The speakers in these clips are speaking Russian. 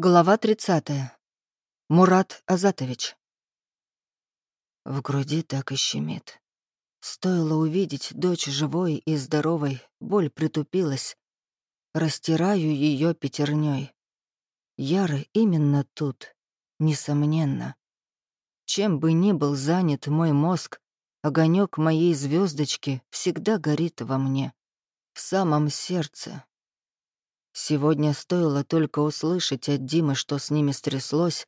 Глава 30. Мурат Азатович. В груди так и щемит. Стоило увидеть дочь живой и здоровой, боль притупилась. Растираю ее пятерней. Яры именно тут, несомненно. Чем бы ни был занят мой мозг, огонек моей звездочки всегда горит во мне, в самом сердце, Сегодня стоило только услышать от Димы, что с ними стряслось,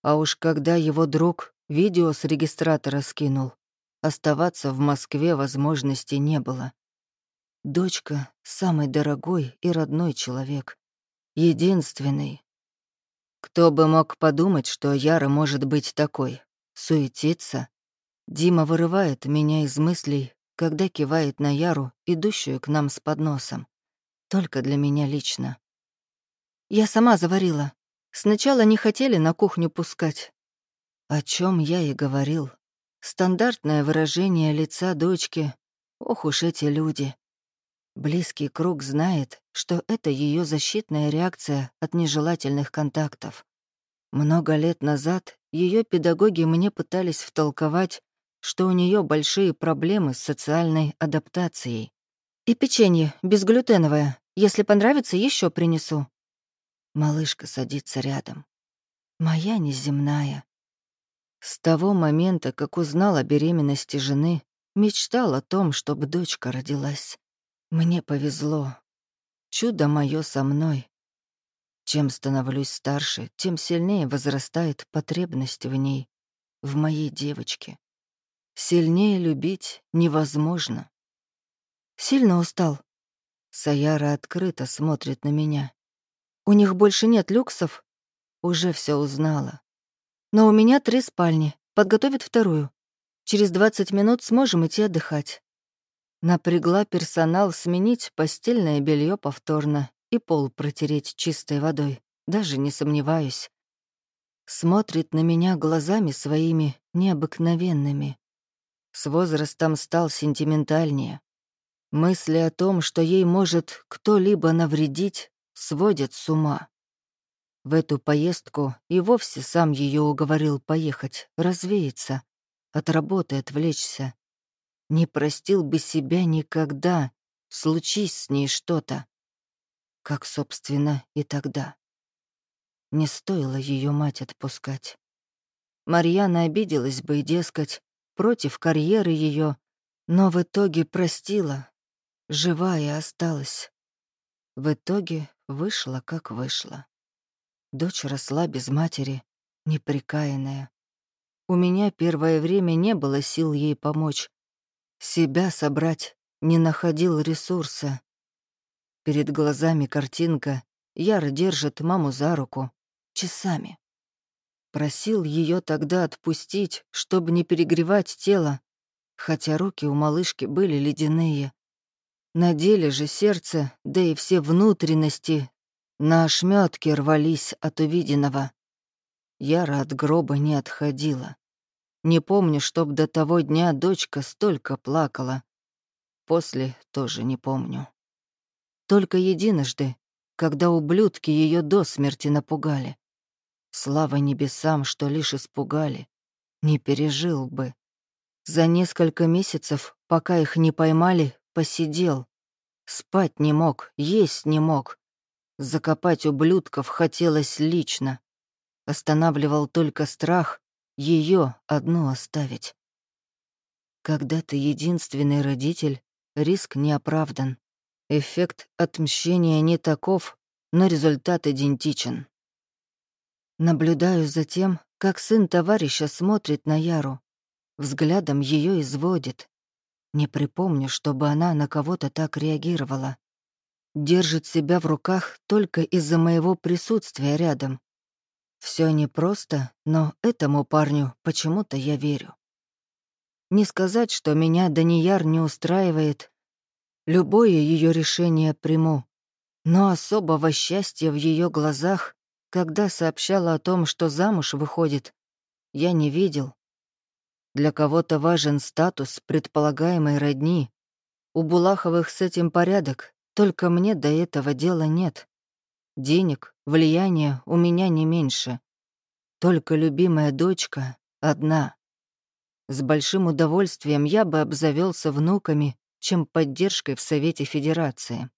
а уж когда его друг видео с регистратора скинул, оставаться в Москве возможности не было. Дочка — самый дорогой и родной человек. Единственный. Кто бы мог подумать, что Яра может быть такой? Суетиться? Дима вырывает меня из мыслей, когда кивает на Яру, идущую к нам с подносом. Только для меня лично. Я сама заварила. Сначала не хотели на кухню пускать. О чем я и говорил. Стандартное выражение лица дочки. Ох уж эти люди. Близкий круг знает, что это ее защитная реакция от нежелательных контактов. Много лет назад ее педагоги мне пытались втолковать, что у нее большие проблемы с социальной адаптацией. И печенье, безглютеновое, если понравится, еще принесу». Малышка садится рядом. Моя неземная. С того момента, как узнала о беременности жены, мечтал о том, чтобы дочка родилась. Мне повезло. Чудо мое со мной. Чем становлюсь старше, тем сильнее возрастает потребность в ней, в моей девочке. Сильнее любить невозможно. Сильно устал, Саяра открыто смотрит на меня. У них больше нет люксов. Уже все узнала. Но у меня три спальни. Подготовит вторую. Через 20 минут сможем идти отдыхать. Напрягла персонал сменить постельное белье повторно и пол протереть чистой водой. Даже не сомневаюсь. Смотрит на меня глазами своими необыкновенными. С возрастом стал сентиментальнее. Мысли о том, что ей может кто-либо навредить, сводят с ума. В эту поездку и вовсе сам ее уговорил поехать, развеяться, от работы отвлечься. Не простил бы себя никогда, случись с ней что-то. Как, собственно, и тогда. Не стоило ее мать отпускать. Марьяна обиделась бы и, дескать, против карьеры ее, но в итоге простила, живая осталась. В итоге вышла, как вышла. Дочь росла без матери, неприкаянная. У меня первое время не было сил ей помочь. Себя собрать не находил ресурса. Перед глазами картинка. Яр держит маму за руку. Часами. Просил ее тогда отпустить, чтобы не перегревать тело, хотя руки у малышки были ледяные. На деле же сердце, да и все внутренности на ошметки рвались от увиденного. Яра от гроба не отходила. Не помню, чтоб до того дня дочка столько плакала. После тоже не помню. Только единожды, когда ублюдки ее до смерти напугали. Слава небесам, что лишь испугали. Не пережил бы. За несколько месяцев, пока их не поймали, посидел. Спать не мог, есть не мог. Закопать ублюдков хотелось лично. Останавливал только страх ее одну оставить. Когда ты единственный родитель, риск не оправдан. Эффект отмщения не таков, но результат идентичен. Наблюдаю за тем, как сын товарища смотрит на Яру. Взглядом ее изводит. Не припомню, чтобы она на кого-то так реагировала. Держит себя в руках только из-за моего присутствия рядом. Все непросто, но этому парню почему-то я верю. Не сказать, что меня Данияр не устраивает. Любое ее решение приму. Но особого счастья в ее глазах, когда сообщала о том, что замуж выходит, я не видел. Для кого-то важен статус предполагаемой родни. У Булаховых с этим порядок, только мне до этого дела нет. денег, влияния у меня не меньше. Только любимая дочка одна. С большим удовольствием я бы обзавелся внуками, чем поддержкой в Совете Федерации.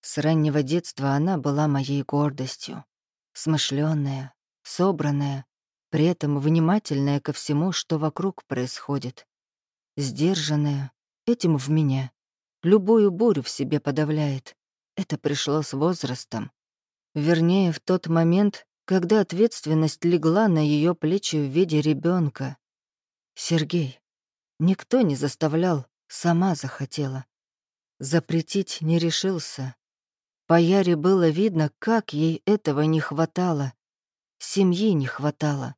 С раннего детства она была моей гордостью. Смышленная, собранная, при этом внимательная ко всему, что вокруг происходит. Сдержанная, этим в меня. Любую бурю в себе подавляет. Это пришло с возрастом. Вернее, в тот момент, когда ответственность легла на ее плечи в виде ребенка. Сергей. Никто не заставлял, сама захотела. Запретить не решился. По Яре было видно, как ей этого не хватало. Семьи не хватало.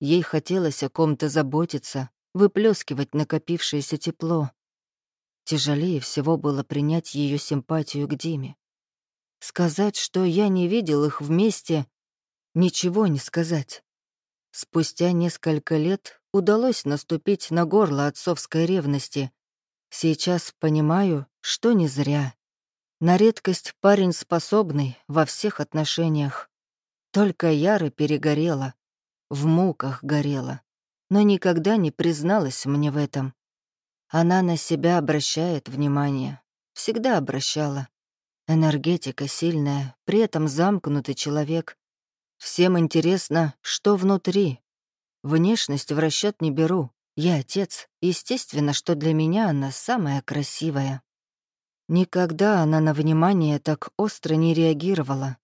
Ей хотелось о ком-то заботиться, выплескивать накопившееся тепло. Тяжелее всего было принять ее симпатию к Диме. Сказать, что я не видел их вместе, ничего не сказать. Спустя несколько лет удалось наступить на горло отцовской ревности. Сейчас понимаю, что не зря. На редкость парень способный во всех отношениях. Только Яра перегорела, в муках горела, но никогда не призналась мне в этом. Она на себя обращает внимание, всегда обращала. Энергетика сильная, при этом замкнутый человек. Всем интересно, что внутри, Внешность в расчет не беру. Я отец. Естественно, что для меня она самая красивая. Никогда она на внимание так остро не реагировала.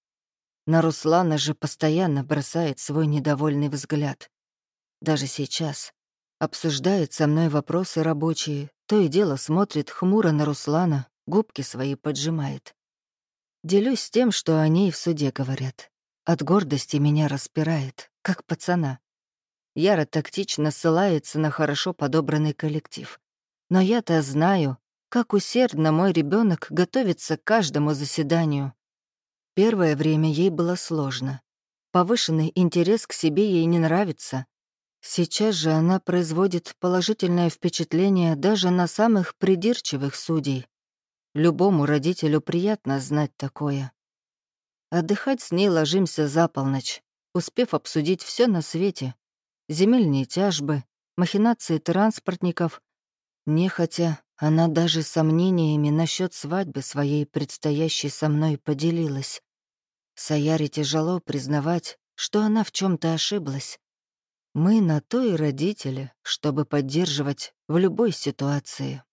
На Руслана же постоянно бросает свой недовольный взгляд. Даже сейчас. Обсуждает со мной вопросы рабочие, то и дело смотрит хмуро на Руслана, губки свои поджимает. Делюсь тем, что о ней в суде говорят. От гордости меня распирает, как пацана. Яра тактично ссылается на хорошо подобранный коллектив. Но я-то знаю, как усердно мой ребенок готовится к каждому заседанию. Первое время ей было сложно. Повышенный интерес к себе ей не нравится. Сейчас же она производит положительное впечатление даже на самых придирчивых судей. Любому родителю приятно знать такое. Отдыхать с ней ложимся за полночь, успев обсудить все на свете, земельные тяжбы, махинации транспортников. Нехотя, она даже сомнениями насчет свадьбы своей предстоящей со мной поделилась. Саяре тяжело признавать, что она в чем то ошиблась. Мы на то и родители, чтобы поддерживать в любой ситуации.